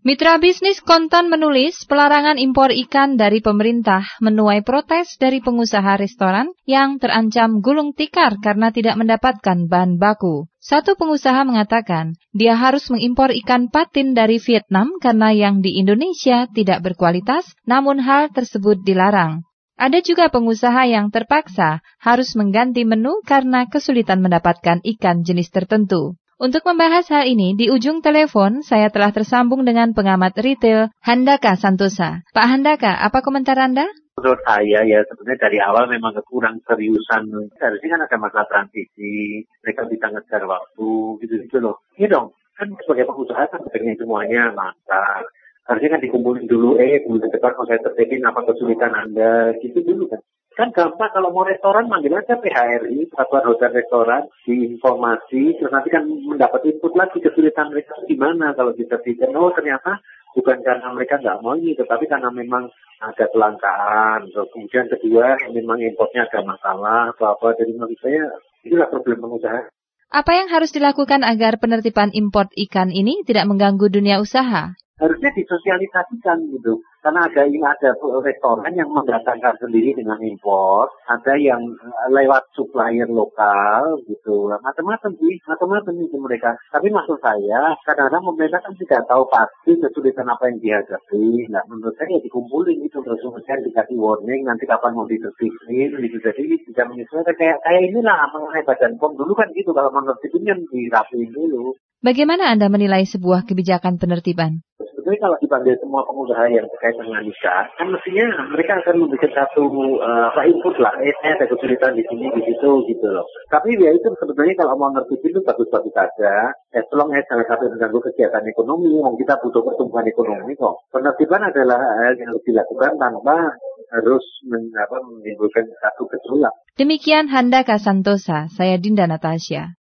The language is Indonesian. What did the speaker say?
Mitra bisnis Kontan menulis pelarangan impor ikan dari pemerintah menuai protes dari pengusaha restoran yang terancam gulung tikar karena tidak mendapatkan bahan baku. Satu pengusaha mengatakan dia harus mengimpor ikan patin dari Vietnam karena yang di Indonesia tidak berkualitas, namun hal tersebut dilarang. Ada juga pengusaha yang terpaksa harus mengganti menu karena kesulitan mendapatkan ikan jenis tertentu. Untuk membahas hal ini, di ujung telepon saya telah tersambung dengan pengamat retail Handaka Santosa. Pak Handaka, apa komentar Anda? Menurut saya ya sebenarnya dari awal memang kekurang seriusan. Harusnya kan ada masa transisi, mereka bisa ngejar waktu, gitu-gitu loh. Iya dong, kan sebagai pengusaha kan pengen semuanya lancar. Harusnya kan dikumpulin dulu, eh bulan depan kalau saya terjadi apa kesulitan Anda, gitu dulu kan. Kan gampang kalau mau restoran manggil aja PHRI, Persatuan Hotel Restoran, diinformasi, terus nanti kan mendapat input lagi kesulitan mereka gimana kalau kita pikir, oh ternyata bukan karena mereka nggak mau ini, tetapi karena memang ada kelangkaan. Terus kemudian kedua, memang importnya ada masalah atau apa. Jadi menurut saya inilah problem pengusaha. Apa yang harus dilakukan agar penertiban import ikan ini tidak mengganggu dunia usaha? Harusnya disosialisasikan gitu karena ada ini ada restoran yang mendatangkan sendiri dengan impor, ada yang eh, lewat supplier lokal gitu, macam-macam sih, macam-macam itu mereka. Tapi maksud saya, kadang-kadang pemerintah kan tidak tahu pasti kesulitan apa yang dihadapi. Nah, menurut saya ya dikumpulin itu terus kemudian dikasih warning nanti kapan mau ditertibin, gitu. Jadi bisa menyesuaikan kayak kayak inilah mengenai badan pom dulu kan gitu kalau menertibin kan dirapiin dulu. Bagaimana Anda menilai sebuah kebijakan penertiban? Sebetulnya kalau dipanggil semua pengusaha yang terkait dengan nikah, kan mestinya mereka akan memberikan satu uh, input lah, eh saya ada kesulitan di sini, di situ, gitu loh. Tapi ya itu sebetulnya kalau mau ngerti itu bagus-bagus saja, as long as salah satu mengganggu kegiatan ekonomi, mau kita butuh pertumbuhan ekonomi kok. Penertiban adalah hal yang harus dilakukan tanpa harus men, apa, menimbulkan satu gejolak. Demikian Handaka Santosa, saya Dinda Natasha.